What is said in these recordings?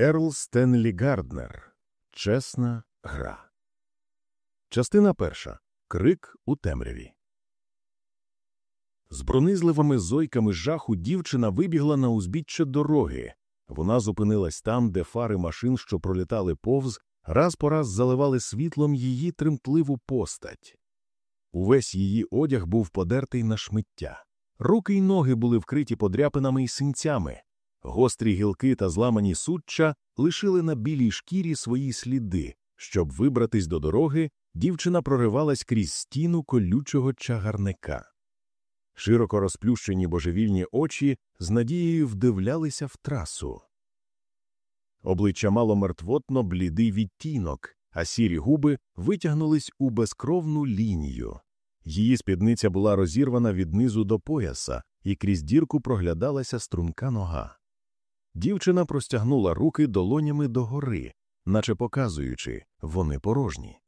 Ерл Стенлі Гарднер. Чесна гра. Частина перша. Крик у темряві. З пронизливими зойками жаху дівчина вибігла на узбіччя дороги. Вона зупинилась там, де фари машин, що пролітали повз, раз по раз заливали світлом її тремтливу постать. Увесь її одяг був подертий на шмиття. Руки й ноги були вкриті подряпинами й синцями. Гострі гілки та зламані суччя лишили на білій шкірі свої сліди. Щоб вибратись до дороги, дівчина проривалась крізь стіну колючого чагарника. Широко розплющені божевільні очі з надією вдивлялися в трасу. Обличчя мало мертвотно блідий відтінок, а сірі губи витягнулись у безкровну лінію. Її спідниця була розірвана від низу до пояса, і крізь дірку проглядалася струнка нога. Дівчина простягнула руки долонями догори, наче показуючи вони порожні.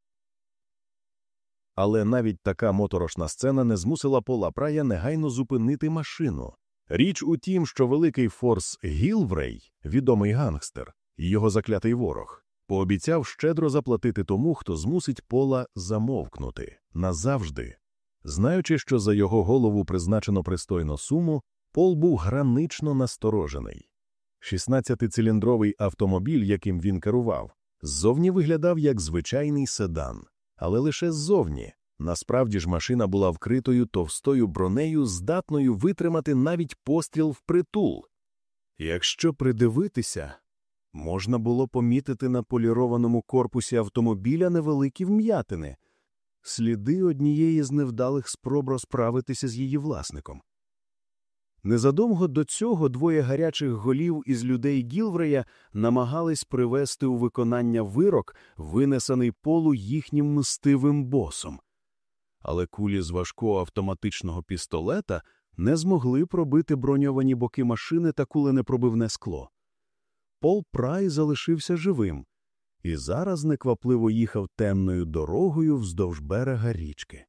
Але навіть така моторошна сцена не змусила Пола Прая негайно зупинити машину. Річ у тім, що великий форс Гілврей, відомий гангстер, і його заклятий ворог, пообіцяв щедро заплатити тому, хто змусить Пола замовкнути назавжди. Знаючи, що за його голову призначено пристойну суму, Пол був гранично насторожений. 16-циліндровий автомобіль, яким він керував, ззовні виглядав як звичайний седан, але лише ззовні. Насправді ж машина була вкритою товстою бронею, здатною витримати навіть постріл впритул. Якщо придивитися, можна було помітити на полірованому корпусі автомобіля невеликі вм'ятини, сліди однієї з невдалих спроб розправитися з її власником. Незадовго до цього двоє гарячих голів із людей Гілврея намагались привести у виконання вирок, винесений полу їхнім мстивим босом. Але кулі з важкого автоматичного пістолета не змогли пробити броньовані боки машини та куленепробивне скло. Пол Прай залишився живим і зараз неквапливо їхав темною дорогою вздовж берега річки.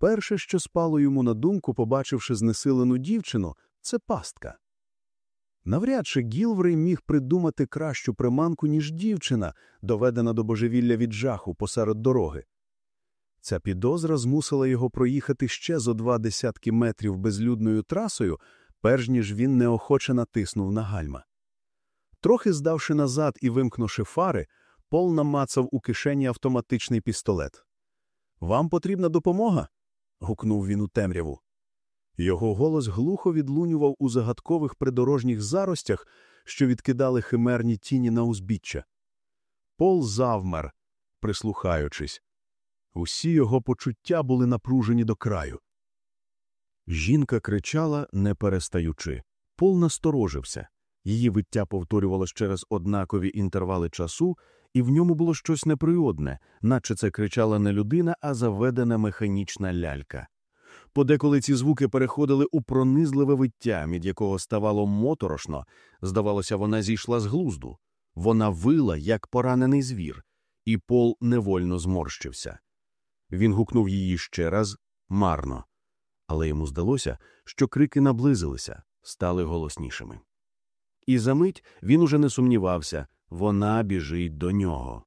Перше, що спало йому на думку, побачивши знесилену дівчину, це пастка. Навряд чи Гілврей міг придумати кращу приманку, ніж дівчина, доведена до божевілля від жаху посеред дороги. Ця підозра змусила його проїхати ще зо два десятки метрів безлюдною трасою, перш ніж він неохоче натиснув на гальма. Трохи здавши назад і вимкнувши фари, Пол намацав у кишені автоматичний пістолет. Вам потрібна допомога? Гукнув він у темряву. Його голос глухо відлунював у загадкових придорожніх заростях, що відкидали химерні тіні на узбіччя. Пол завмер, прислухаючись. Усі його почуття були напружені до краю. Жінка кричала, не перестаючи. Пол насторожився. Її виття повторювалось через однакові інтервали часу, і в ньому було щось неприродне, наче це кричала не людина, а заведена механічна лялька. Подеколи ці звуки переходили у пронизливе виття, від якого ставало моторошно, здавалося, вона зійшла з глузду. Вона вила, як поранений звір, і Пол невольно зморщився. Він гукнув її ще раз марно, але йому здалося, що крики наблизилися, стали голоснішими. І за мить він уже не сумнівався вона біжить до нього.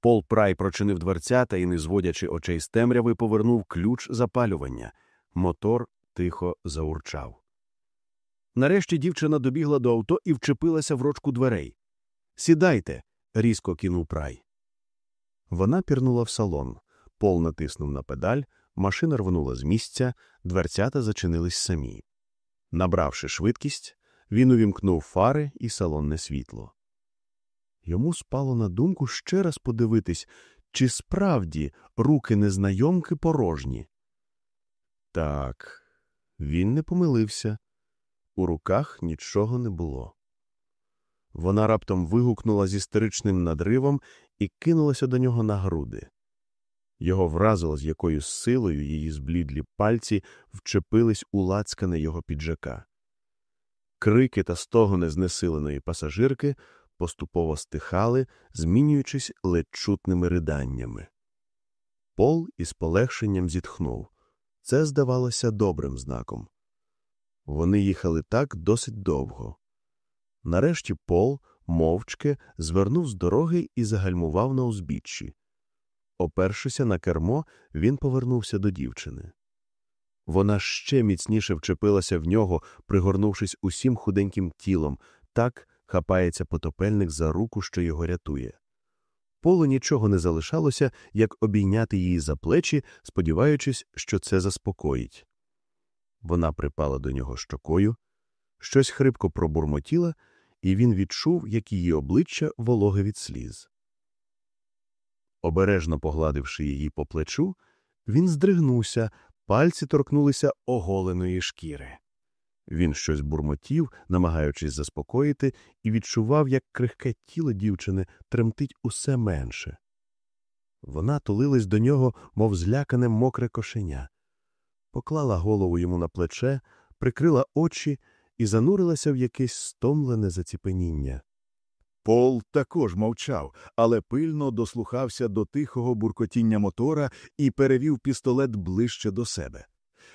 Пол Прай прочинив дверцята і, не зводячи очей з темряви, повернув ключ запалювання. Мотор тихо заурчав. Нарешті дівчина добігла до авто і вчепилася в рочку дверей. Сідайте, різко кинув прай. Вона пірнула в салон. Пол натиснув на педаль, машина рвнула з місця, дверцята зачинились самі. Набравши швидкість, він увімкнув фари і салонне світло. Йому спало на думку ще раз подивитись, чи справді руки незнайомки порожні. Так, він не помилився. У руках нічого не було. Вона раптом вигукнула з істеричним надривом і кинулася до нього на груди. Його вразило, з якою силою її зблідлі пальці вчепились у лацкане його піджака. Крики та стогони знесиленої пасажирки поступово стихали, змінюючись ледь чутними риданнями. Пол із полегшенням зітхнув. Це здавалося добрим знаком. Вони їхали так досить довго. Нарешті Пол, мовчки звернув з дороги і загальмував на узбіччі. Опершися на кермо, він повернувся до дівчини. Вона ще міцніше вчепилася в нього, пригорнувшись усім худеньким тілом, так хапається потопельник за руку, що його рятує. Полу нічого не залишалося, як обійняти її за плечі, сподіваючись, що це заспокоїть. Вона припала до нього щокою, щось хрипко пробурмотіла, і він відчув, як її обличчя вологе від сліз. Обережно погладивши її по плечу, він здригнувся, пальці торкнулися оголеної шкіри. Він щось бурмотів, намагаючись заспокоїти, і відчував, як крихке тіло дівчини тремтить усе менше. Вона тулилась до нього, мов злякане мокре кошеня, поклала голову йому на плече, прикрила очі і занурилася в якесь стомлене заціпеніння. Пол також мовчав, але пильно дослухався до тихого буркотіння мотора і перевів пістолет ближче до себе.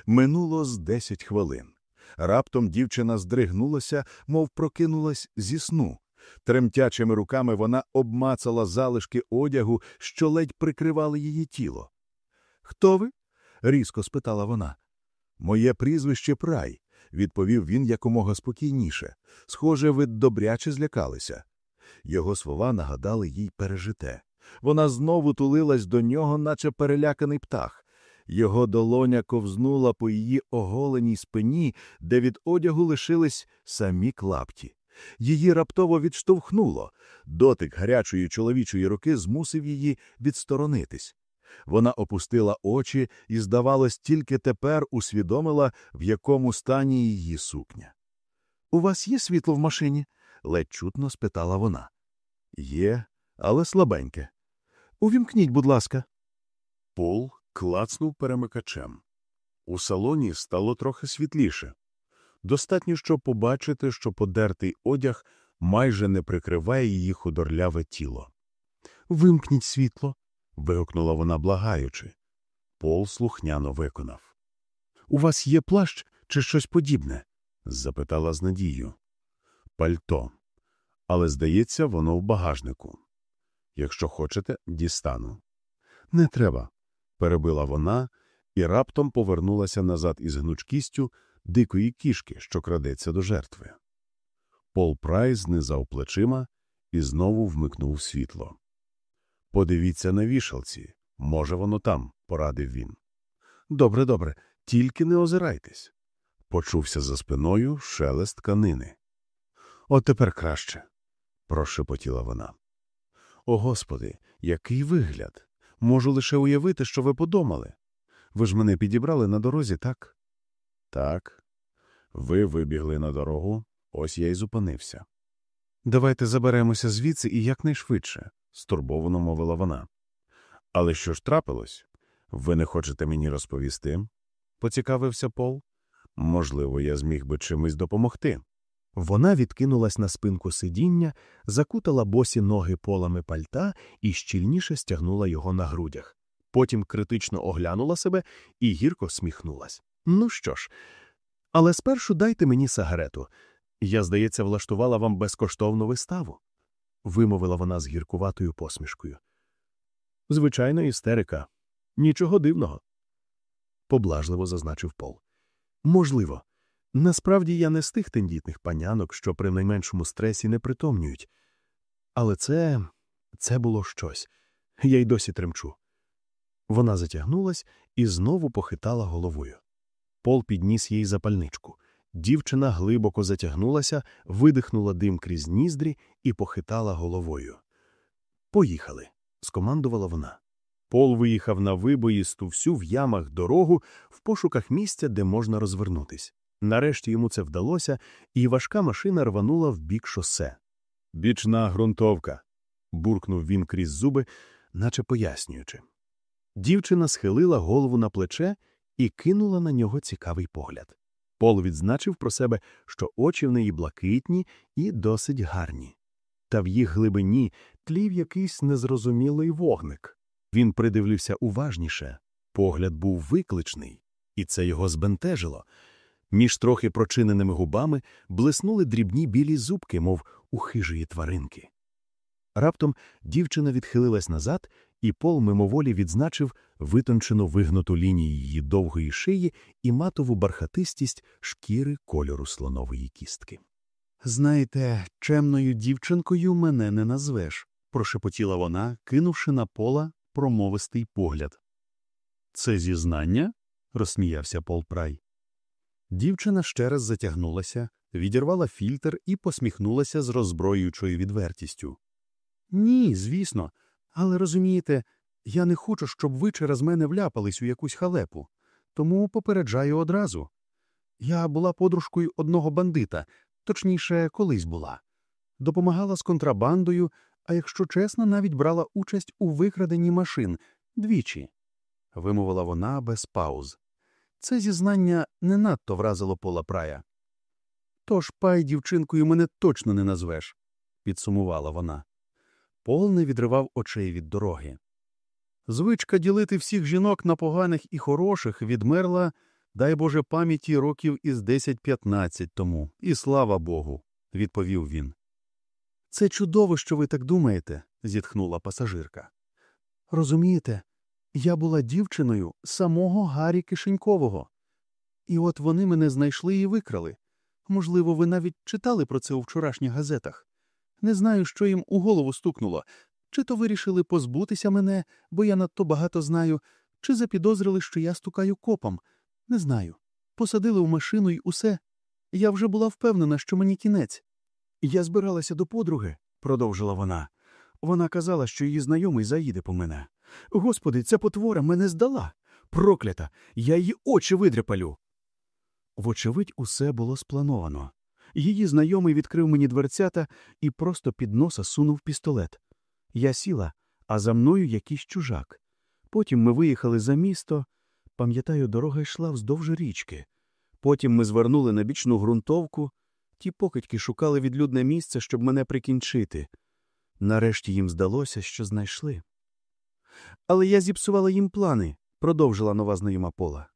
Минуло з десять хвилин. Раптом дівчина здригнулася, мов прокинулась зі сну. Тремтячими руками вона обмацала залишки одягу, що ледь прикривали її тіло. Хто ви? різко спитала вона. Моє прізвище Прай, відповів він якомога спокійніше. Схоже, ви добряче злякалися. Його слова нагадали їй пережите. Вона знову тулилась до нього, наче переляканий птах. Його долоня ковзнула по її оголеній спині, де від одягу лишились самі клапті. Її раптово відштовхнуло. Дотик гарячої чоловічої руки змусив її відсторонитись. Вона опустила очі і, здавалось, тільки тепер усвідомила, в якому стані її сукня. У вас є світло в машині? ледь чутно спитала вона. Є, але слабеньке. Увімкніть, будь ласка. Пол клацнув перемикачем. У салоні стало трохи світліше. Достатньо, щоб побачити, що подертий одяг майже не прикриває її худорляве тіло. Вимкніть світло. вигукнула вона, благаючи. Пол слухняно виконав. У вас є плащ чи щось подібне? запитала з надією. Пальто. Але, здається, воно в багажнику. Якщо хочете, дістану. Не треба, перебила вона і раптом повернулася назад із гнучкістю дикої кішки, що крадеться до жертви. Пол Прайс знизав плечима і знову вмикнув світло. Подивіться на вішалці. Може, воно там, порадив він. Добре, добре, тільки не озирайтесь. Почувся за спиною шелест тканини. От тепер краще, прошепотіла вона. О Господи, який вигляд! Можу лише уявити, що ви подумали. Ви ж мене підібрали на дорозі, так? Так. Ви вибігли на дорогу, ось я й зупинився. Давайте заберемося звідси і якнайшвидше, стурбовано мовила вона. Але що ж трапилось? Ви не хочете мені розповісти? поцікавився Пол. Можливо, я зміг би чимось допомогти. Вона відкинулась на спинку сидіння, закутала босі ноги полами пальта і щільніше стягнула його на грудях. Потім критично оглянула себе і гірко сміхнулась. Ну що ж, але спершу дайте мені сигарету. Я, здається, влаштувала вам безкоштовну виставу, вимовила вона з гіркуватою посмішкою. Звичайно, істерика. Нічого дивного. Поблажливо зазначив Пол. Можливо. Насправді я не з тих тендітних панянок, що при найменшому стресі не притомнюють. Але це це було щось. Я й досі тремчу. Вона затягнулась і знову похитала головою. Пол підніс їй запальничку. Дівчина глибоко затягнулася, видихнула дим крізь ніздрі і похитала головою. Поїхали, скомандувала вона. Пол виїхав на вибоїсту всю в ямах дорогу в пошуках місця, де можна розвернутись. Нарешті йому це вдалося, і важка машина рванула в бік шосе. Бічна ґрунтовка. буркнув він крізь зуби, наче пояснюючи. Дівчина схилила голову на плече і кинула на нього цікавий погляд. Пол відзначив про себе, що очі в неї блакитні і досить гарні. Та в їх глибині тлів якийсь незрозумілий вогник. Він придивлився уважніше. Погляд був викличний, і це його збентежило. Між трохи прочиненими губами блиснули дрібні білі зубки, мов у хижої тваринки. Раптом дівчина відхилилась назад, і Пол мимоволі відзначив витончену вигнуту лінію її довгої шиї і матову бархатистість шкіри кольору слонової кістки. Знаєте, чемною дівчинкою мене не назвеш, прошепотіла вона, кинувши на пола промовистий погляд. Це зізнання? розсміявся Пол Прай. Дівчина ще раз затягнулася, відірвала фільтр і посміхнулася з роззброюючою відвертістю. Ні, звісно, але розумієте, я не хочу, щоб ви через мене вляпались у якусь халепу, тому попереджаю одразу. Я була подружкою одного бандита, точніше, колись була. Допомагала з контрабандою, а якщо чесно, навіть брала участь у викраденні машин двічі, вимовила вона без пауз. Це зізнання не надто вразило пола прая. Тож пай дівчинкою мене точно не назвеш, підсумувала вона. Пол не відривав очей від дороги. Звичка ділити всіх жінок на поганих і хороших відмерла, дай Боже пам'яті років із 10-15 тому, і слава Богу, відповів він. Це чудово, що ви так думаєте, зітхнула пасажирка. Розумієте, я була дівчиною самого Гаррі Кишенькового. І от вони мене знайшли і викрали. Можливо, ви навіть читали про це у вчорашніх газетах. Не знаю, що їм у голову стукнуло. Чи то вирішили позбутися мене, бо я надто багато знаю, чи запідозрили, що я стукаю копом. Не знаю. Посадили в машину й усе. Я вже була впевнена, що мені кінець. Я збиралася до подруги, продовжила вона. Вона казала, що її знайомий заїде по мене. Господи, ця потвора мене здала. Проклята, я її очі видряпалю. Вочевидь, усе було сплановано. Її знайомий відкрив мені дверцята і просто під носа сунув пістолет. Я сіла, а за мною якийсь чужак. Потім ми виїхали за місто. Пам'ятаю, дорога йшла вздовж річки. Потім ми звернули на бічну ґрунтовку. Ті покидьки шукали відлюдне місце, щоб мене прикінчити. Нарешті їм здалося, що знайшли. Але я зіпсувала їм плани, продовжила нова знайома пола.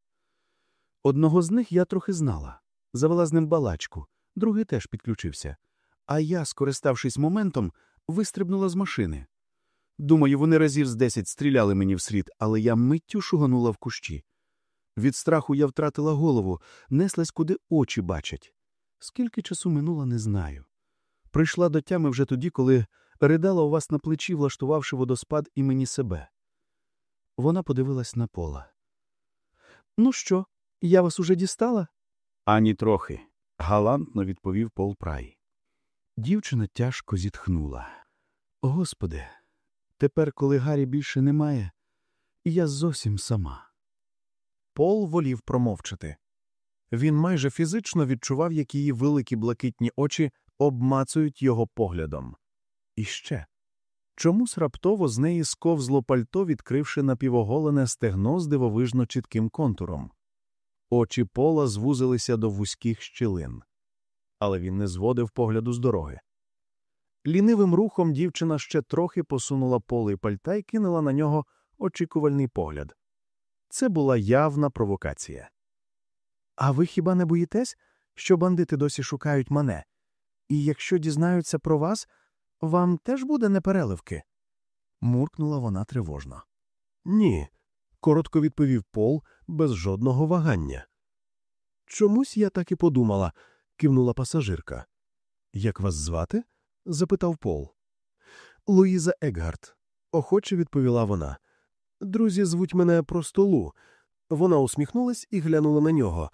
Одного з них я трохи знала, завела з ним балачку, другий теж підключився. А я, скориставшись моментом, вистрибнула з машини. Думаю, вони разів з десять стріляли мені вслід, але я миттю шуганула в кущі. Від страху я втратила голову, неслась, куди очі бачать. Скільки часу минуло, не знаю. Прийшла до тями вже тоді, коли ридала у вас на плечі, влаштувавши водоспад імені себе. Вона подивилась на пола. Ну що, я вас уже дістала? Ані трохи, галантно відповів Пол Прай. Дівчина тяжко зітхнула. Господи, тепер, коли Гаррі більше немає, я зовсім сама. Пол волів промовчати. Він майже фізично відчував, як її великі блакитні очі обмацують його поглядом. І ще чомусь раптово з неї сковзло пальто, відкривши напівоголене стегно з дивовижно чітким контуром. Очі пола звузилися до вузьких щілин, але він не зводив погляду з дороги. Лінивим рухом дівчина ще трохи посунула поле пальта і кинула на нього очікувальний погляд. Це була явна провокація. А ви хіба не боїтесь, що бандити досі шукають мене? І якщо дізнаються про вас, вам теж буде непереливки? муркнула вона тривожно. Ні, коротко відповів Пол без жодного вагання. Чомусь я так і подумала, кивнула пасажирка. Як вас звати? запитав Пол. Луїза Еггард. Охоче відповіла вона. Друзі звуть мене просто Лу. Вона усміхнулась і глянула на нього.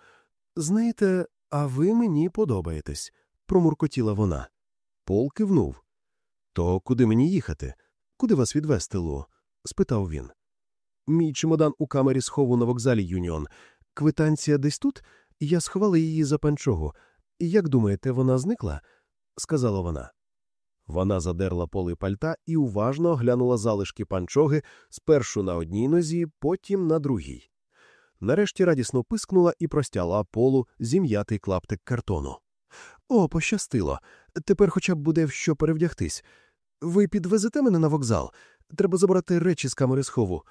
Знаєте, а ви мені подобаєтесь, промуркотіла вона. Пол кивнув. То куди мені їхати? Куди вас відвести, Лу? спитав він. Мій чемодан у камері схову на вокзалі Юніон. Квитанція десь тут? Я сховала її за панчогу. Як думаєте, вона зникла? сказала вона. Вона задерла поли пальта і уважно оглянула залишки панчоги спершу на одній нозі, потім на другій. Нарешті радісно пискнула і простяла полу зім'ятий клаптик картону. О, пощастило. Тепер хоча б буде в що перевдягтись. Ви підвезете мене на вокзал. Треба забрати речі з камери схову,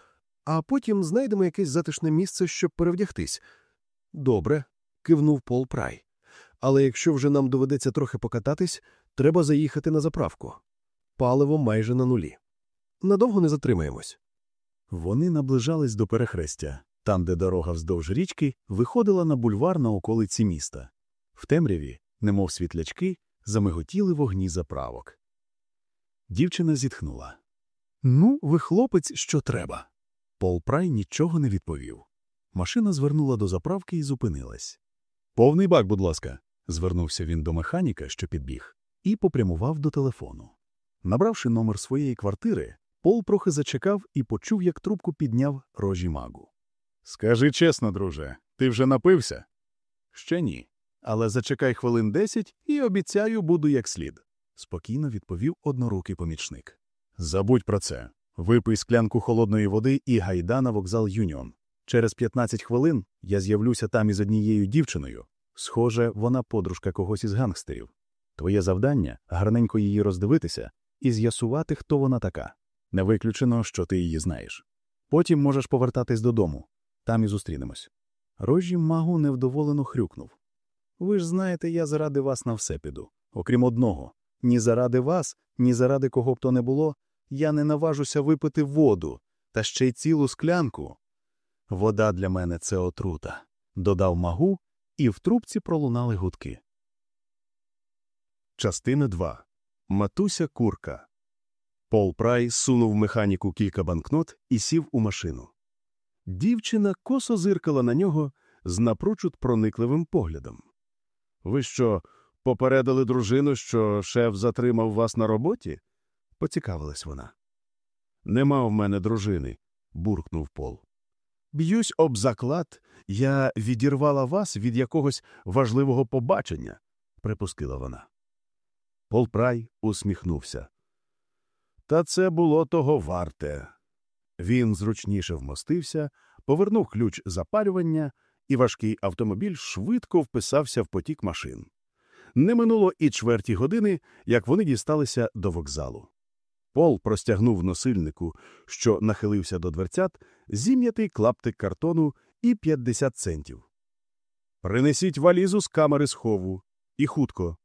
а потім знайдемо якесь затишне місце, щоб перевдягтись. Добре, кивнув Пол Прай. Але якщо вже нам доведеться трохи покататись, Треба заїхати на заправку. Паливо майже на нулі. Надовго не затримаємось. Вони наближались до перехрестя, там, де дорога вздовж річки виходила на бульвар на околиці міста. В темряві, немов світлячки, замиготіли вогні заправок. Дівчина зітхнула. Ну, ви хлопець, що треба. Пол Прай нічого не відповів. Машина звернула до заправки і зупинилась. Повний бак, будь ласка, звернувся він до механіка, що підбіг, і попрямував до телефону. Набравши номер своєї квартири, Пол трохи зачекав і почув, як трубку підняв рожі магу. Скажи чесно, друже, ти вже напився? Ще ні. Але зачекай хвилин десять і обіцяю, буду як слід, спокійно відповів однорукий помічник. Забудь про це. Випий склянку холодної води і гайда на вокзал Юніон. Через 15 хвилин я з'явлюся там із однією дівчиною. Схоже, вона подружка когось із гангстерів. Твоє завдання гарненько її роздивитися і з'ясувати, хто вона така. Не виключено, що ти її знаєш. Потім можеш повертатись додому. Там і зустрінемось. Рожі магу невдоволено хрюкнув. Ви ж знаєте, я заради вас на все піду. Окрім одного, ні заради вас, ні заради кого б то не було, я не наважуся випити воду, та ще й цілу склянку. Вода для мене це отрута, додав магу, і в трубці пролунали гудки. Частина 2. Матуся курка. Пол Прай сунув механіку кілька банкнот і сів у машину. Дівчина косо зиркала на нього з напрочуд проникливим поглядом. Ви що, попередили дружину, що шеф затримав вас на роботі? поцікавилась вона. Нема в мене дружини, буркнув Пол. Б'юсь об заклад, я відірвала вас від якогось важливого побачення, припустила вона. Пол Прай усміхнувся. Та це було того варте. Він зручніше вмостився, повернув ключ запалювання, і важкий автомобіль швидко вписався в потік машин. Не минуло і чверті години, як вони дісталися до вокзалу. Пол простягнув носильнику, що нахилився до дверцят, зім'ятий клаптик картону і 50 центів. Принесіть валізу з камери схову. І хутко.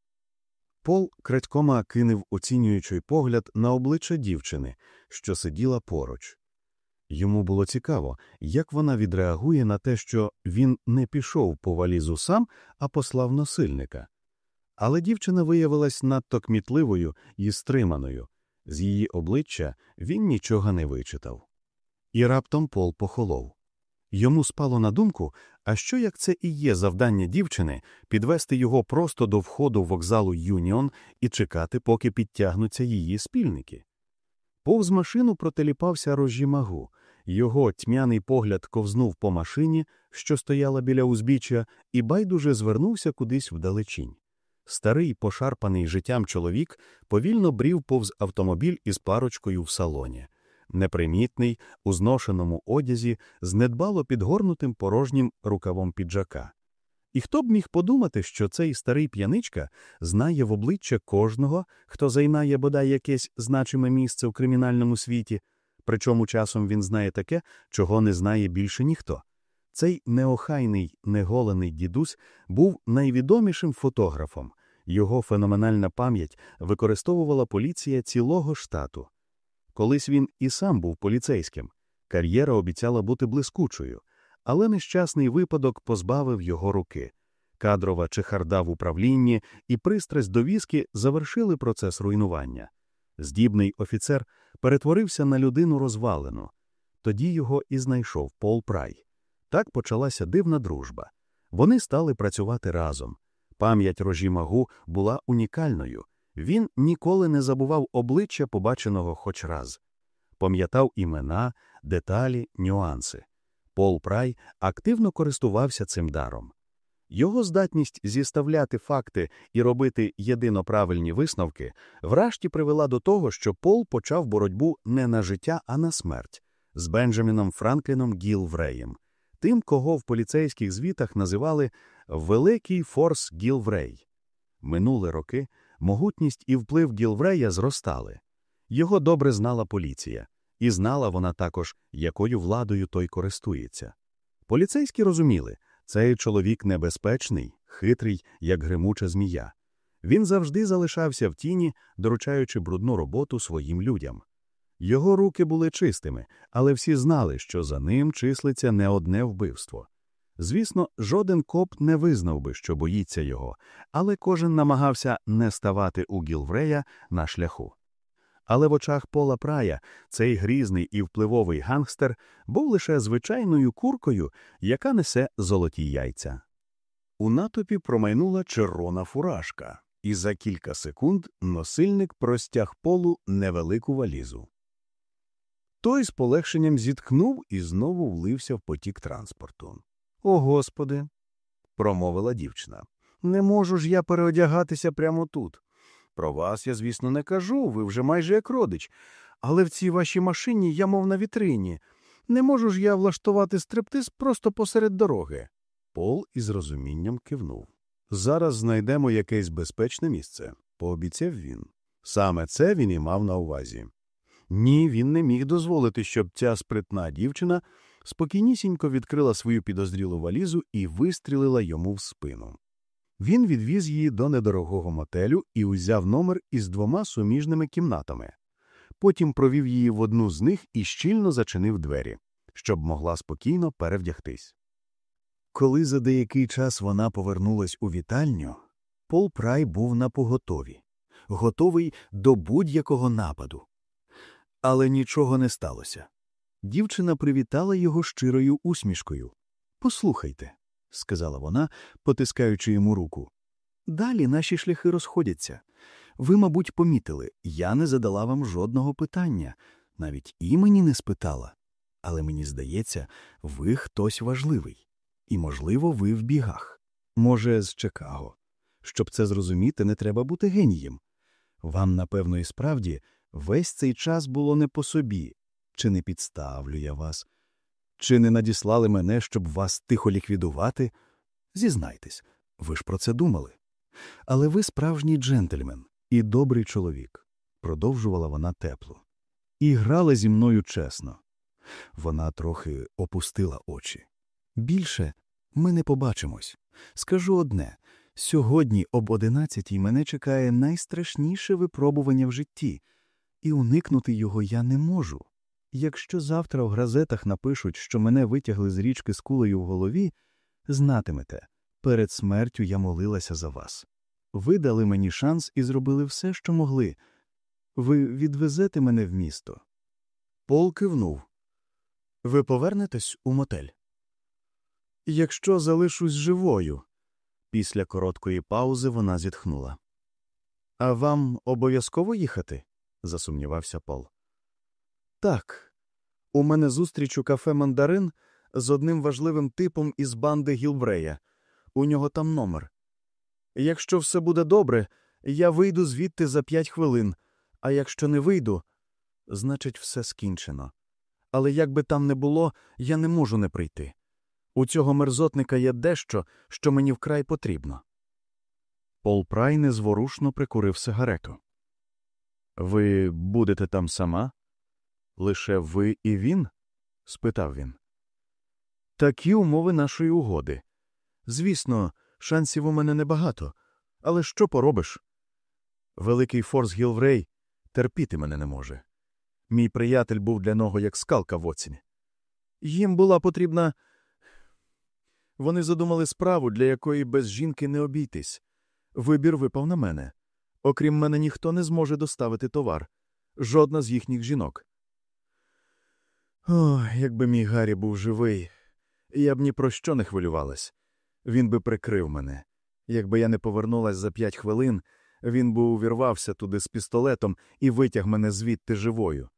Пол крадькома кинув оцінюючий погляд на обличчя дівчини, що сиділа поруч. Йому було цікаво, як вона відреагує на те, що він не пішов по валізу сам, а послав носильника. Але дівчина виявилась надто кмітливою і стриманою. З її обличчя він нічого не вичитав. І раптом Пол похолов. Йому спало на думку, а що як це і є завдання дівчини підвести його просто до входу вокзалу Юніон і чекати, поки підтягнуться її спільники. Повз машину протеліпався рожімагу. Його тьмяний погляд ковзнув по машині, що стояла біля узбіччя, і байдуже звернувся кудись вдалечінь. Старий, пошарпаний життям чоловік повільно брів повз автомобіль із парочкою в салоні непримітний, у зношеному одязі, з недбало підгорнутим порожнім рукавом піджака. І хто б міг подумати, що цей старий п'яничка знає в обличчя кожного, хто займає бодай якесь значиме місце в кримінальному світі, причому часом він знає таке, чого не знає більше ніхто. Цей неохайний, неголений дідусь був найвідомішим фотографом. Його феноменальна пам'ять використовувала поліція цілого штату. Колись він і сам був поліцейським. Кар'єра обіцяла бути блискучою, але нещасний випадок позбавив його руки. Кадрова чехарда в управлінні і пристрасть до віскі завершили процес руйнування. Здібний офіцер перетворився на людину розвалену. Тоді його і знайшов Пол Прай. Так почалася дивна дружба. Вони стали працювати разом. Пам'ять рожі магу була унікальною. Він ніколи не забував обличчя побаченого хоч раз, пам'ятав імена, деталі, нюанси. Пол Прай активно користувався цим даром. Його здатність зіставляти факти і робити єдино правильні висновки врешті привела до того, що Пол почав боротьбу не на життя, а на смерть з Бенджаміном Франкліном Гілвреєм, тим, кого в поліцейських звітах називали Великий Форс Гілврей. Минули роки могутність і вплив Гілврея зростали. Його добре знала поліція, і знала вона також, якою владою той користується. Поліцейські розуміли, цей чоловік небезпечний, хитрий, як гримуча змія. Він завжди залишався в тіні, доручаючи брудну роботу своїм людям. Його руки були чистими, але всі знали, що за ним числиться не одне вбивство. Звісно, жоден коп не визнав би, що боїться його, але кожен намагався не ставати у Гілврея на шляху. Але в очах Пола Прая цей грізний і впливовий гангстер був лише звичайною куркою, яка несе золоті яйця. У натопі промайнула червона фуражка, і за кілька секунд носильник простяг полу невелику валізу. Той з полегшенням зіткнув і знову влився в потік транспорту. О, Господи, промовила дівчина. Не можу ж я переодягатися прямо тут. Про вас я, звісно, не кажу, ви вже майже як родич, але в цій вашій машині я, мов на вітрині. Не можу ж я влаштувати стриптиз просто посеред дороги. Пол із розумінням кивнув. Зараз знайдемо якесь безпечне місце, пообіцяв він. Саме це він і мав на увазі. Ні, він не міг дозволити, щоб ця спритна дівчина спокійнісінько відкрила свою підозрілу валізу і вистрілила йому в спину. Він відвіз її до недорогого мотелю і узяв номер із двома суміжними кімнатами. Потім провів її в одну з них і щільно зачинив двері, щоб могла спокійно перевдягтись. Коли за деякий час вона повернулась у вітальню, Пол Прай був на поготові, готовий до будь-якого нападу. Але нічого не сталося. Дівчина привітала його щирою усмішкою. Послухайте, сказала вона, потискаючи йому руку. Далі наші шляхи розходяться. Ви, мабуть, помітили, я не задала вам жодного питання, навіть імені не спитала. Але мені здається, ви хтось важливий. І, можливо, ви в бігах. Може, з Чикаго. Щоб це зрозуміти, не треба бути генієм. Вам, напевно, і справді весь цей час було не по собі. Чи не підставлю я вас? Чи не надіслали мене, щоб вас тихо ліквідувати? Зізнайтесь, ви ж про це думали. Але ви справжній джентльмен і добрий чоловік, продовжувала вона тепло. І грала зі мною чесно. Вона трохи опустила очі. Більше ми не побачимось. Скажу одне сьогодні об одинадцятій мене чекає найстрашніше випробування в житті, і уникнути його я не можу. Якщо завтра в газетах напишуть, що мене витягли з річки з кулею в голові, знатимете, перед смертю я молилася за вас. Ви дали мені шанс і зробили все, що могли. Ви відвезете мене в місто. Пол кивнув. Ви повернетесь у мотель? Якщо залишусь живою. Після короткої паузи вона зітхнула. А вам обов'язково їхати? засумнівався Пол. Так. У мене зустріч у кафе Мандарин з одним важливим типом із банди Гілбрея. У нього там номер. Якщо все буде добре, я вийду звідти за п'ять хвилин, а якщо не вийду, значить, все скінчено. Але як би там не було, я не можу не прийти. У цього мерзотника є дещо, що мені вкрай потрібно. Пол Прай незворушно прикурив сигарету. Ви будете там сама? Лише ви і він? спитав він. Такі умови нашої угоди. Звісно, шансів у мене небагато, але що поробиш? Великий Форс Гілврей терпіти мене не може. Мій приятель був для нього як скалка в оці. Їм була потрібна. Вони задумали справу, для якої без жінки не обійтись. Вибір випав на мене. Окрім мене, ніхто не зможе доставити товар. Жодна з їхніх жінок. О, якби мій Гаррі був живий, я б ні про що не хвилювалась. Він би прикрив мене. Якби я не повернулась за п'ять хвилин, він би увірвався туди з пістолетом і витяг мене звідти живою.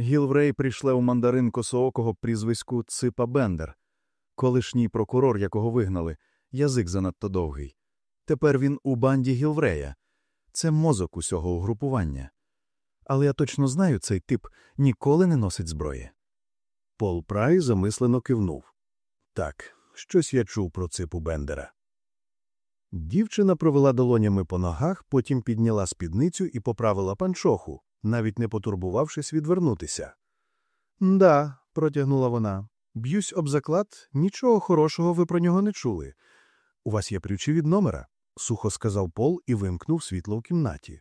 Гілврей прийшле у мандарин косоокого прізвиську Ципа Бендер, колишній прокурор, якого вигнали, язик занадто довгий. Тепер він у банді Гілврея. Це мозок усього угрупування. Але я точно знаю, цей тип ніколи не носить зброї. Пол Прай замислено кивнув. Так, щось я чув про ципу Бендера. Дівчина провела долонями по ногах, потім підняла спідницю і поправила панчоху, навіть не потурбувавшись відвернутися. Да, протягнула вона. Б'юсь об заклад, нічого хорошого ви про нього не чули. У вас є ключі від номера. сухо сказав Пол і вимкнув світло в кімнаті.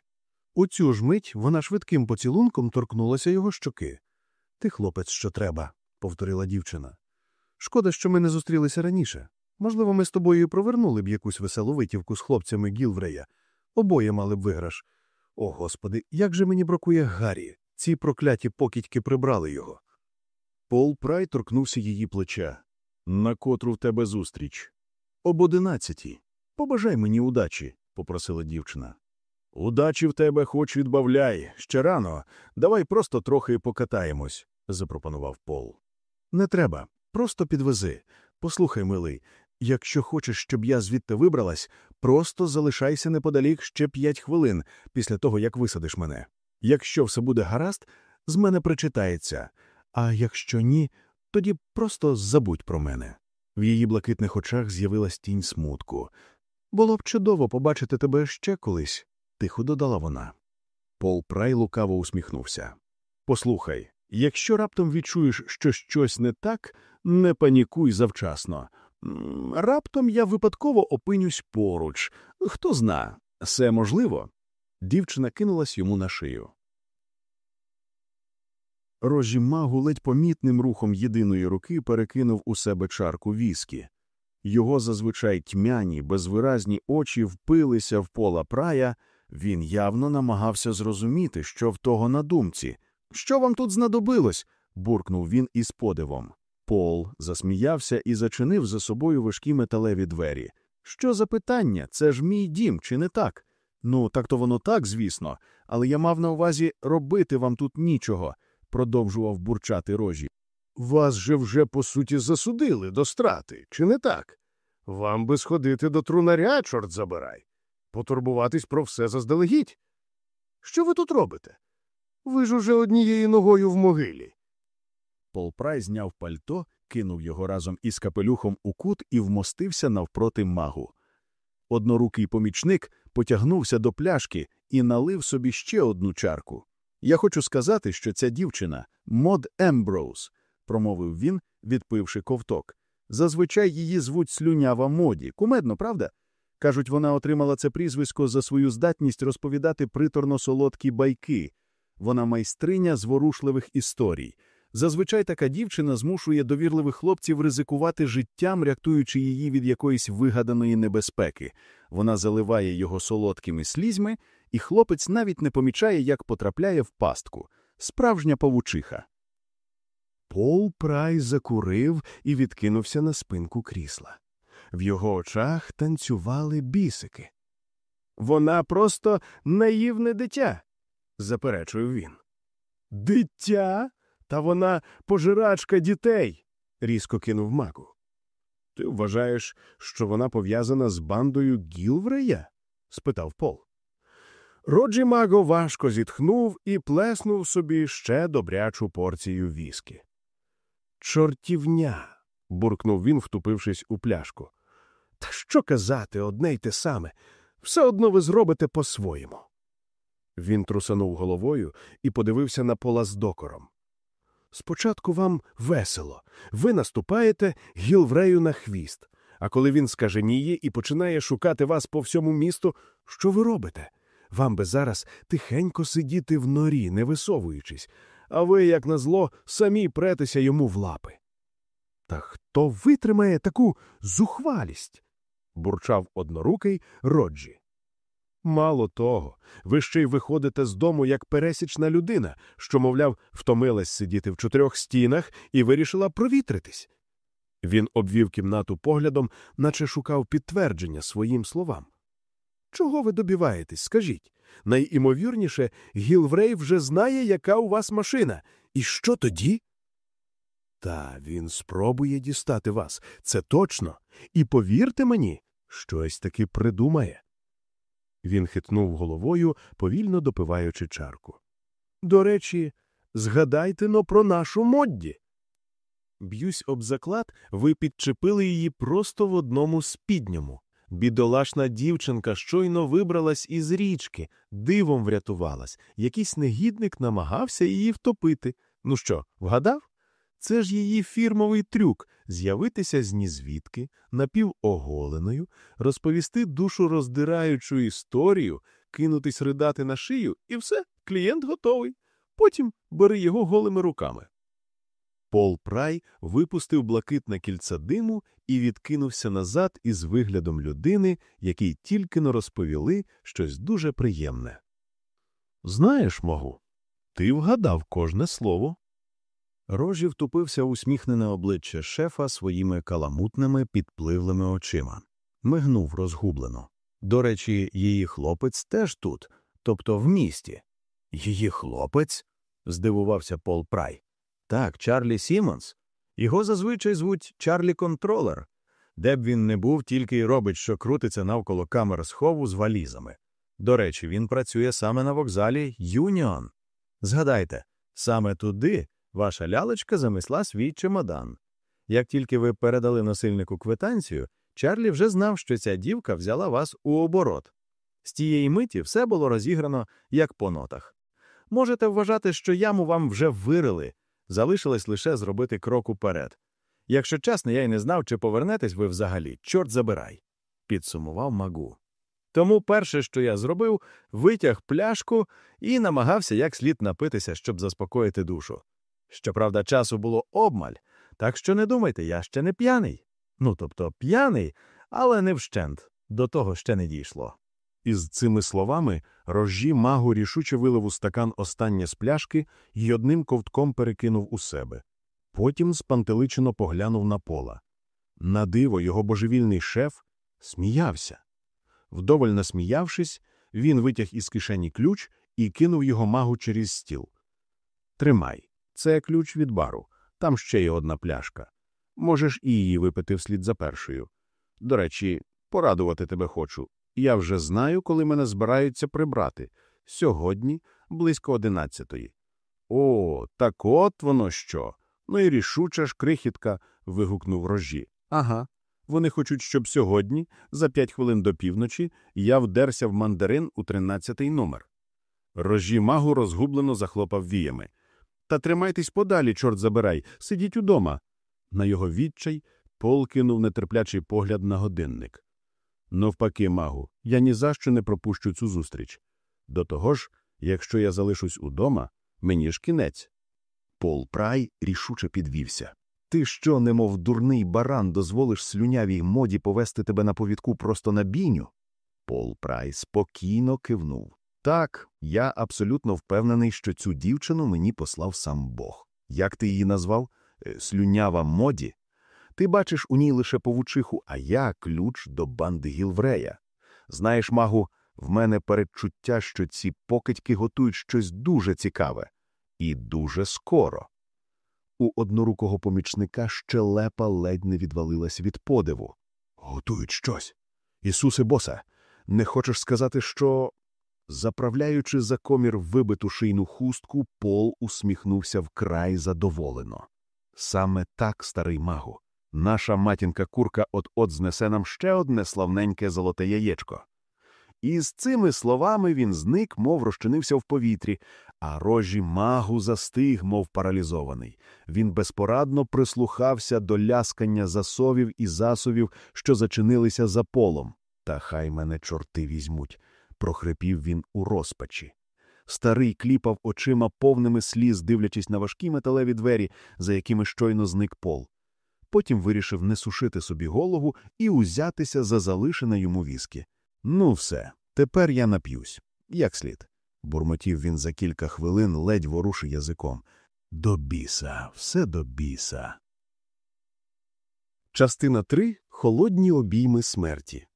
У цю ж мить вона швидким поцілунком торкнулася його щоки. Ти хлопець, що треба, повторила дівчина. Шкода, що ми не зустрілися раніше. Можливо, ми з тобою провернули б якусь веселу витівку з хлопцями Гілврея. Обоє мали б виграш. О, господи, як же мені бракує Гаррі. Ці прокляті покидьки прибрали його. Пол Прай торкнувся її плеча. На котру в тебе зустріч? Об одинадцятій. Побажай мені удачі, попросила дівчина. Удачі в тебе хоч відбавляй. Ще рано. Давай просто трохи покатаємось, запропонував Пол. Не треба, просто підвези. Послухай, милий, якщо хочеш, щоб я звідти вибралась, просто залишайся неподалік ще п'ять хвилин після того, як висадиш мене. Якщо все буде гаразд, з мене причитається, а якщо ні, тоді просто забудь про мене. В її блакитних очах з'явилась тінь смутку. Було б чудово побачити тебе ще колись, тихо додала вона. Пол Прай лукаво усміхнувся. Послухай, якщо раптом відчуєш, що щось не так, не панікуй завчасно. Раптом я випадково опинюсь поруч. Хто зна, це можливо? Дівчина кинулась йому на шию. Рожі магу ледь помітним рухом єдиної руки перекинув у себе чарку віскі. Його зазвичай тьмяні, безвиразні очі впилися в пола прая, він явно намагався зрозуміти, що в того на думці. Що вам тут знадобилось? буркнув він із подивом. Пол засміявся і зачинив за собою важкі металеві двері. Що за питання? Це ж мій дім, чи не так? Ну, так то воно так, звісно, але я мав на увазі робити вам тут нічого, продовжував бурчати рожі. Вас же вже по суті засудили до страти, чи не так? Вам би сходити до трунаря, чорт забирай, потурбуватись про все заздалегідь. Що ви тут робите? Ви ж уже однією ногою в могилі. Пол Прай зняв пальто, кинув його разом із капелюхом у кут і вмостився навпроти магу. Однорукий помічник потягнувся до пляшки і налив собі ще одну чарку. Я хочу сказати, що ця дівчина Мод Емброуз, промовив він, відпивши ковток. Зазвичай її звуть слюнява моді. Кумедно, правда? Кажуть, вона отримала це прізвисько за свою здатність розповідати приторно солодкі байки. Вона майстриня зворушливих історій. Зазвичай така дівчина змушує довірливих хлопців ризикувати життям, рятуючи її від якоїсь вигаданої небезпеки. Вона заливає його солодкими слізьми, і хлопець навіть не помічає, як потрапляє в пастку. Справжня павучиха. Пол Прай закурив і відкинувся на спинку крісла. В його очах танцювали бісики. Вона просто наївне дитя, заперечує він. Дитя? Та вона пожирачка дітей, різко кинув маку. Ти вважаєш, що вона пов'язана з бандою Гілврея? спитав Пол. Роджі Маго важко зітхнув і плеснув собі ще добрячу порцію віскі. Чортівня. буркнув він, втупившись у пляшку. Та що казати одне й те саме, все одно ви зробите по-своєму. Він трусанув головою і подивився на пола з докором. Спочатку вам весело, ви наступаєте Гілврею на хвіст, а коли він скаженіє і починає шукати вас по всьому місту, що ви робите? Вам би зараз тихенько сидіти в норі, не висовуючись, а ви, як назло, самі претеся йому в лапи. Та хто витримає таку зухвалість? бурчав однорукий Роджі. Мало того, ви ще й виходите з дому як пересічна людина, що, мовляв, втомилась сидіти в чотирьох стінах і вирішила провітритись. Він обвів кімнату поглядом, наче шукав підтвердження своїм словам. Чого ви добиваєтесь, скажіть? Найімовірніше, Гілврей вже знає, яка у вас машина. І що тоді? Та він спробує дістати вас, це точно. І повірте мені, щось таки придумає. Він хитнув головою, повільно допиваючи чарку. До речі, згадайте но про нашу Модді. Б'юсь об заклад, ви підчепили її просто в одному спідньому. Бідолашна дівчинка щойно вибралась із річки, дивом врятувалась. Якийсь негідник намагався її втопити. Ну що, вгадав? Це ж її фірмовий трюк з'явитися з нізвідки, напівоголеною, розповісти душу роздираючу історію, кинутись ридати на шию, і все, клієнт готовий. Потім бери його голими руками. Пол Прай випустив блакитне кільце диму і відкинувся назад із виглядом людини, якій тільки но розповіли щось дуже приємне. Знаєш, Магу, ти вгадав кожне слово. Рожа втупився в усміхнене обличчя шефа своїми каламутними підпливлими очима. Мигнув розгублено. До речі, її хлопець теж тут, тобто в місті. Її хлопець? здивувався Пол Прай. Так, Чарлі Сімонс. Його зазвичай звуть Чарлі Контролер. Де б він не був, тільки й робить, що крутиться навколо камер схову з валізами. До речі, він працює саме на вокзалі Юніон. Згадайте, саме туди ваша лялечка замисла свій чемодан. Як тільки ви передали насильнику квитанцію, Чарлі вже знав, що ця дівка взяла вас у оборот. З тієї миті все було розіграно як по нотах. Можете вважати, що яму вам вже вирили, залишилось лише зробити крок уперед. Якщо чесно, я й не знав, чи повернетесь ви взагалі, чорт забирай, підсумував магу. Тому перше, що я зробив, витяг пляшку і намагався як слід напитися, щоб заспокоїти душу. Щоправда, часу було обмаль, так що не думайте, я ще не п'яний. Ну, тобто п'яний, але не вщент, до того ще не дійшло. Із цими словами рожі магу рішуче вилив у стакан останнє з пляшки і одним ковтком перекинув у себе. Потім спантеличено поглянув на пола. На диво його божевільний шеф сміявся. Вдоволь насміявшись, він витяг із кишені ключ і кинув його магу через стіл. Тримай, це ключ від бару, там ще є одна пляшка. Можеш і її випити вслід за першою. До речі, порадувати тебе хочу. Я вже знаю, коли мене збираються прибрати. Сьогодні близько одинадцятої. О, так от воно що. Ну і рішуча ж крихітка. вигукнув рожі. Ага. Вони хочуть, щоб сьогодні, за п'ять хвилин до півночі, я вдерся в мандарин у тринадцятий номер. Рожі магу розгублено захлопав віями. Та тримайтесь подалі, чорт забирай, сидіть удома. На його відчай Пол кинув нетерплячий погляд на годинник. Навпаки, магу, я ні за що не пропущу цю зустріч. До того ж, якщо я залишусь удома, мені ж кінець. Пол Прай рішуче підвівся. Ти що, немов дурний баран, дозволиш слюнявій моді повести тебе на повідку просто на бійню? Пол Прай спокійно кивнув. Так, я абсолютно впевнений, що цю дівчину мені послав сам Бог. Як ти її назвав? Е, Слюнява моді? Ти бачиш у ній лише повучиху, а я ключ до банди Гілврея. Знаєш, магу, в мене передчуття, що ці покидьки готують щось дуже цікаве. І дуже скоро. У однорукого помічника щелепа ледь не відвалилась від подиву. Готують щось. Ісусе боса, не хочеш сказати, що. Заправляючи за комір вибиту шийну хустку, Пол усміхнувся вкрай задоволено. Саме так, старий магу, наша матінка курка от-от знесе нам ще одне славненьке золоте яєчко. І з цими словами він зник, мов розчинився в повітрі, а рожі магу застиг, мов паралізований. Він безпорадно прислухався до ляскання засовів і засовів, що зачинилися за полом. Та хай мене чорти візьмуть, прохрипів він у розпачі. Старий кліпав очима повними сліз, дивлячись на важкі металеві двері, за якими щойно зник пол. Потім вирішив не сушити собі голову і узятися за залишене йому віскі. Ну, все, тепер я нап'юсь. Як слід. бурмотів він за кілька хвилин, ледь воруши язиком. До біса, все до біса. Частина 3. Холодні обійми смерті.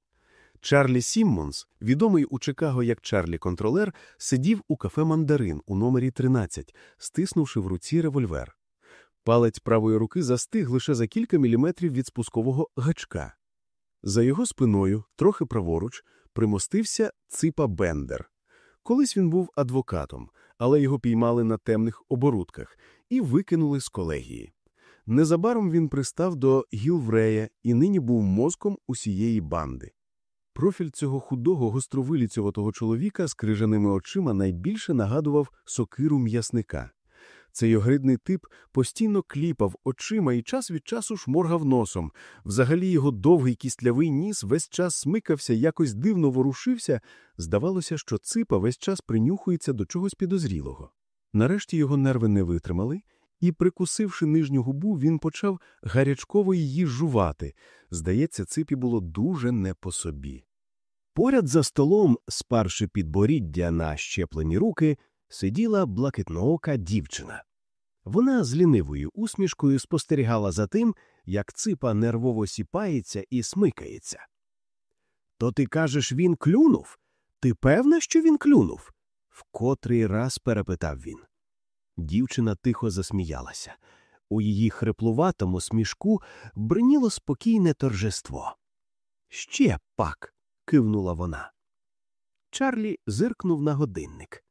Чарлі Сіммонс, відомий у Чикаго як Чарлі Контролер, сидів у кафе Мандарин у номері 13, стиснувши в руці револьвер. Палець правої руки застиг лише за кілька міліметрів від спускового гачка. За його спиною, трохи праворуч, примостився ципа Бендер. Колись він був адвокатом, але його піймали на темних оборудках і викинули з колегії. Незабаром він пристав до Гілврея і нині був мозком усієї банди. Профіль цього худого гостровиліцьового чоловіка з крижаними очима найбільше нагадував сокиру м'ясника. Цей огридний тип постійно кліпав очима і час від часу шморгав носом. Взагалі його довгий кістлявий ніс весь час смикався, якось дивно ворушився. Здавалося, що ципа весь час принюхується до чогось підозрілого. Нарешті його нерви не витримали, і, прикусивши нижню губу, він почав гарячково її жувати. Здається, ципі було дуже не по собі. Поряд за столом, спарши підборіддя на щеплені руки, сиділа блакитноока дівчина. Вона з лінивою усмішкою спостерігала за тим, як ципа нервово сіпається і смикається. То ти кажеш, він клюнув? Ти певна, що він клюнув? В котрий раз перепитав він. Дівчина тихо засміялася. У її хриплуватому смішку бриніло спокійне торжество. Ще пак. Кивнула вона. Чарлі зиркнув на годинник.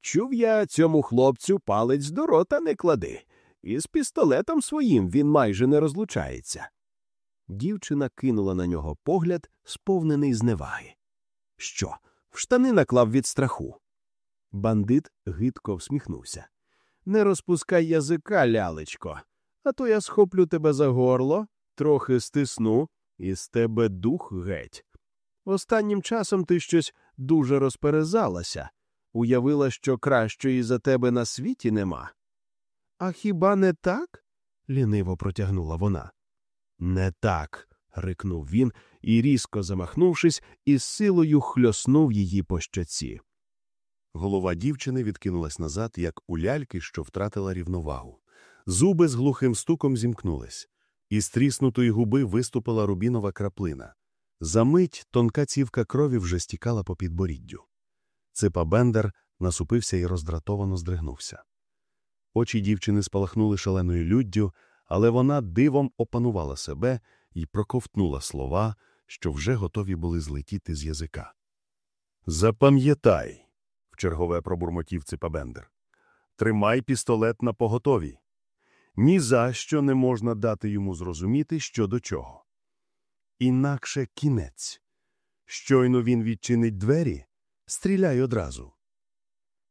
Чув я цьому хлопцю палець до рота не клади, і з пістолетом своїм він майже не розлучається. Дівчина кинула на нього погляд, сповнений зневаги. Що, в штани наклав від страху? Бандит гидко всміхнувся. Не розпускай язика, лялечко, а то я схоплю тебе за горло, трохи стисну, і з тебе дух геть. Останнім часом ти щось дуже розперезалася, уявила, що кращої за тебе на світі нема. А хіба не так? ліниво протягнула вона. Не так. рикнув він і, різко замахнувшись, із силою хльоснув її по щоці. Голова дівчини відкинулась назад, як у ляльки, що втратила рівновагу. Зуби з глухим стуком зімкнулись. Із тріснутої губи виступила рубінова краплина. Замить тонка цівка крові вже стікала по підборіддю. Ципа Бендер насупився і роздратовано здригнувся. Очі дівчини спалахнули шаленою люддю, але вона дивом опанувала себе і проковтнула слова, що вже готові були злетіти з язика. Запам'ятай, вчергове пробурмотів Ципа Бендер. Тримай пістолет на поготові. Ні за що не можна дати йому зрозуміти, що до чого. Інакше кінець. Щойно він відчинить двері, стріляй одразу.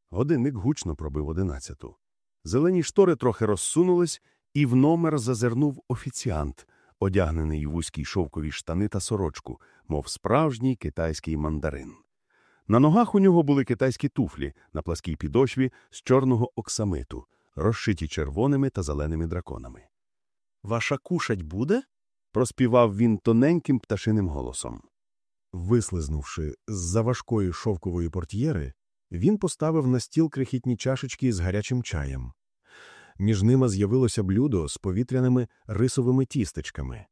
Годинник гучно пробив одинадцяту. Зелені штори трохи розсунулись, і в номер зазирнув офіціант, одягнений вузькій шовкові штани та сорочку, мов справжній китайський мандарин. На ногах у нього були китайські туфлі на пласкій підошві з чорного оксамиту, розшиті червоними та зеленими драконами. Ваша кушать буде? Проспівав він тоненьким пташиним голосом. Вислизнувши з за важкої шовкової портьєри, він поставив на стіл крихітні чашечки з гарячим чаєм. Між ними з'явилося блюдо з повітряними рисовими тістечками.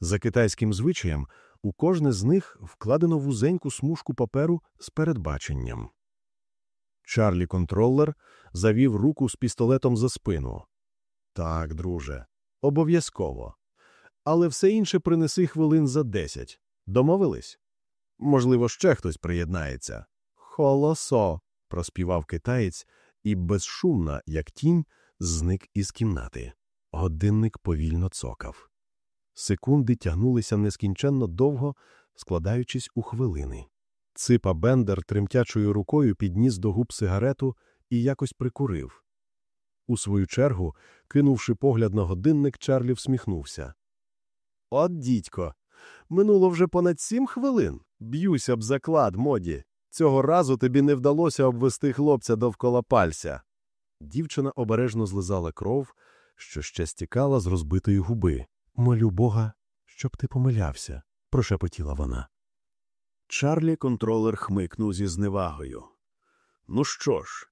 За китайським звичаєм у кожне з них вкладено вузеньку смужку паперу з передбаченням. Чарлі контролер завів руку з пістолетом за спину. Так, друже, обов'язково. Але все інше принеси хвилин за десять. Домовились? Можливо, ще хтось приєднається. Холосо. проспівав китаєць і безшумно, як тінь, зник із кімнати. Годинник повільно цокав. Секунди тягнулися нескінченно довго, складаючись у хвилини. Ципа Бендер тремтячою рукою підніс до губ сигарету і якось прикурив. У свою чергу, кинувши погляд на годинник, Чарлі всміхнувся. От, дідько, минуло вже понад сім хвилин. Б'юся б заклад, моді. Цього разу тобі не вдалося обвести хлопця довкола пальця. Дівчина обережно злизала кров, що ще стікала з розбитої губи. Молю Бога, щоб ти помилявся, прошепотіла вона. Чарлі контролер хмикнув зі зневагою. Ну що ж,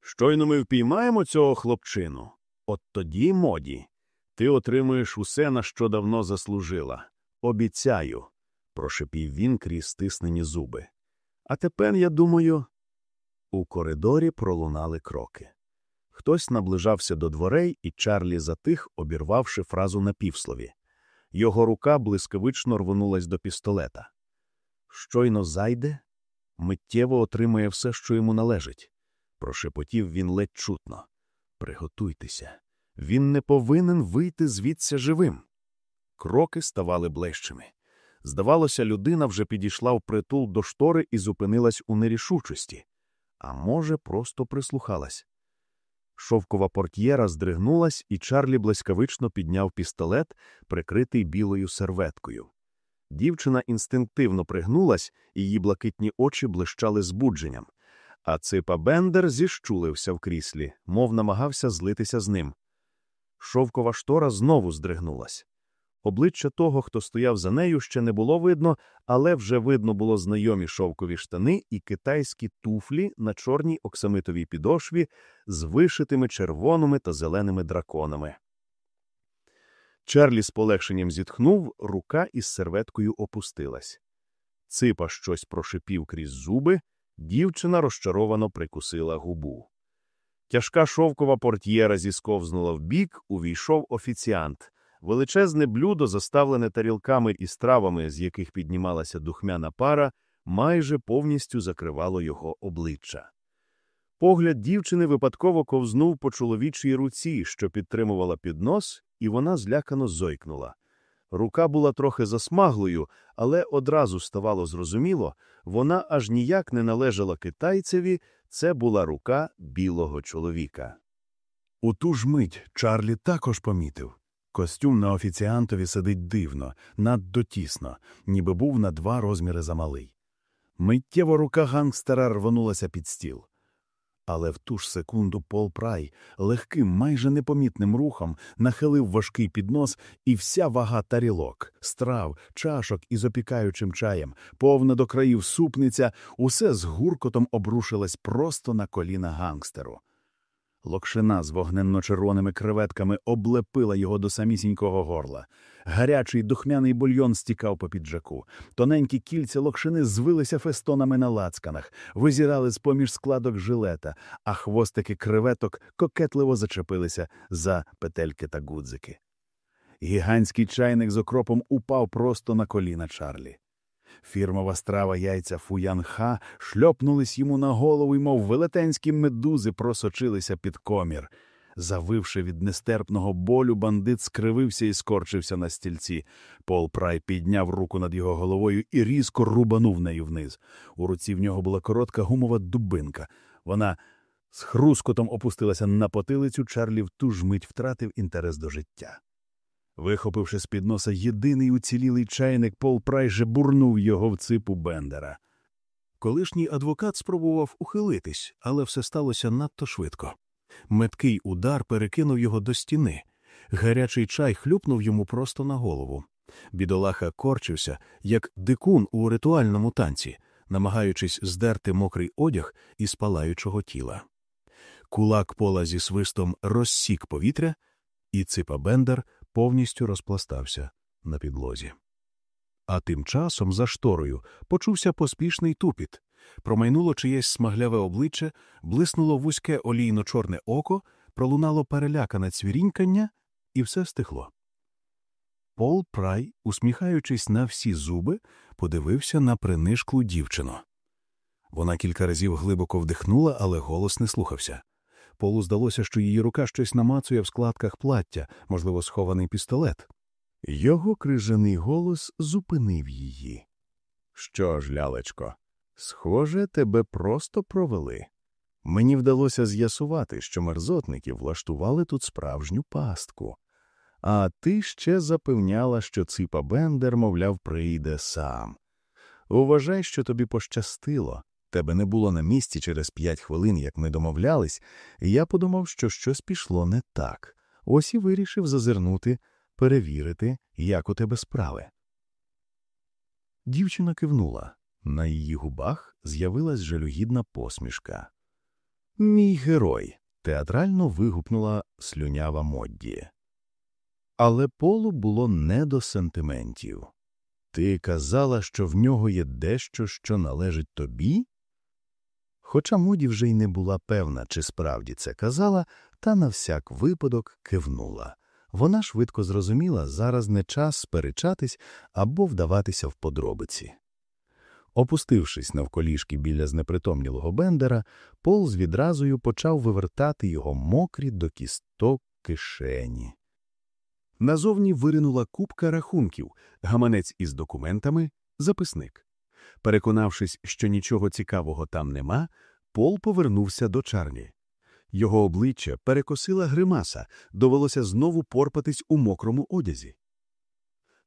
щойно ми впіймаємо цього хлопчину. От тоді, моді, ти отримуєш усе, на що давно заслужила. Обіцяю, прошепів він крізь стиснені зуби. А тепер, я думаю, у коридорі пролунали кроки. Хтось наближався до дверей, і Чарлі затих, обірвавши фразу на півслові. Його рука блискавично рвонулась до пістолета. Щойно зайде, миттєво отримає все, що йому належить. Прошепотів він ледь чутно. Приготуйтеся. Він не повинен вийти звідси живим. Кроки ставали ближчими. Здавалося, людина вже підійшла в притул до штори і зупинилась у нерішучості, а може, просто прислухалась. Шовкова портьєра здригнулась, і Чарлі блискавично підняв пістолет, прикритий білою серветкою. Дівчина інстинктивно пригнулась, і її блакитні очі блищали збудженням. А ципа Бендер зіщулився в кріслі, мов намагався злитися з ним. Шовкова штора знову здригнулась. Обличчя того, хто стояв за нею, ще не було видно, але вже видно було знайомі шовкові штани і китайські туфлі на чорній оксамитовій підошві з вишитими червоними та зеленими драконами. Чарлі з полегшенням зітхнув, рука із серветкою опустилась. Ципа щось прошипів крізь зуби, дівчина розчаровано прикусила губу. Тяжка шовкова портьєра зісковзнула вбік, увійшов офіціант. Величезне блюдо, заставлене тарілками і стравами, з яких піднімалася духмяна пара, майже повністю закривало його обличчя. Погляд дівчини випадково ковзнув по чоловічій руці, що підтримувала піднос, і вона злякано зойкнула. Рука була трохи засмаглою, але одразу ставало зрозуміло, вона аж ніяк не належала китайцеві, це була рука білого чоловіка. У ту ж мить Чарлі також помітив. Костюм на офіціантові сидить дивно, надто тісно, ніби був на два розміри замалий. Миттєво рука гангстера рвонулася під стіл. Але в ту ж секунду Пол Прай легким, майже непомітним рухом нахилив важкий піднос, і вся вага тарілок, страв, чашок із опікаючим чаєм, повна до країв супниця, усе з гуркотом обрушилось просто на коліна гангстеру. Локшина з вогненно-червоними креветками облепила його до самісінького горла. Гарячий духмяний бульйон стікав по піджаку. Тоненькі кільця локшини звилися фестонами на лацканах, визірали з-поміж складок жилета, а хвостики креветок кокетливо зачепилися за петельки та гудзики. Гігантський чайник з окропом упав просто на коліна Чарлі. Фірмова страва яйця фуянха шльопнулись йому на голову, й мов велетенські медузи просочилися під комір. Завивши від нестерпного болю, бандит скривився і скорчився на стільці. Пол Прай підняв руку над його головою і різко рубанув нею вниз. У руці в нього була коротка гумова дубинка. Вона з хрускотом опустилася на потилицю, Чарлі в ту ж мить втратив інтерес до життя. Вихопивши з під носа єдиний уцілілий чайник, Пол Прай же бурнув його в ципу Бендера. Колишній адвокат спробував ухилитись, але все сталося надто швидко. Меткий удар перекинув його до стіни. Гарячий чай хлюпнув йому просто на голову. Бідолаха корчився, як дикун у ритуальному танці, намагаючись здерти мокрий одяг із палаючого тіла. Кулак пола зі свистом розсік повітря, і ципа Бендер повністю розпластався на підлозі. А тим часом за шторою почувся поспішний тупіт. Промайнуло чиєсь смагляве обличчя, блиснуло вузьке олійно-чорне око, пролунало перелякане цвірінькання, і все стихло. Пол Прай, усміхаючись на всі зуби, подивився на принишклу дівчину. Вона кілька разів глибоко вдихнула, але голос не слухався. Полу здалося, що її рука щось намацує в складках плаття, можливо, схований пістолет. Його крижаний голос зупинив її. Що ж, лялечко, схоже, тебе просто провели. Мені вдалося з'ясувати, що мерзотники влаштували тут справжню пастку. А ти ще запевняла, що ципа Бендер, мовляв, прийде сам. Уважай, що тобі пощастило. Тебе не було на місці через п'ять хвилин, як ми домовлялись, і я подумав, що щось пішло не так. Ось і вирішив зазирнути, перевірити, як у тебе справи. Дівчина кивнула. На її губах з'явилась жалюгідна посмішка. Мій герой. театрально вигукнула слюнява Модді. Але полу було не до сентиментів. Ти казала, що в нього є дещо, що належить тобі? Хоча Моді вже й не була певна, чи справді це казала, та на всяк випадок кивнула. Вона швидко зрозуміла, зараз не час сперечатись або вдаватися в подробиці. Опустившись навколішки біля знепритомнілого Бендера, Пол з відразою почав вивертати його мокрі до кісток кишені. Назовні виринула купка рахунків, гаманець із документами, записник. Переконавшись, що нічого цікавого там нема, Пол повернувся до Чарлі. Його обличчя перекосила гримаса, довелося знову порпатись у мокрому одязі.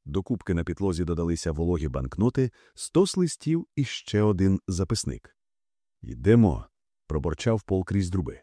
До кубки на підлозі додалися вологі банкноти, стос листів і ще один записник. Йдемо, проборчав пол крізь друби.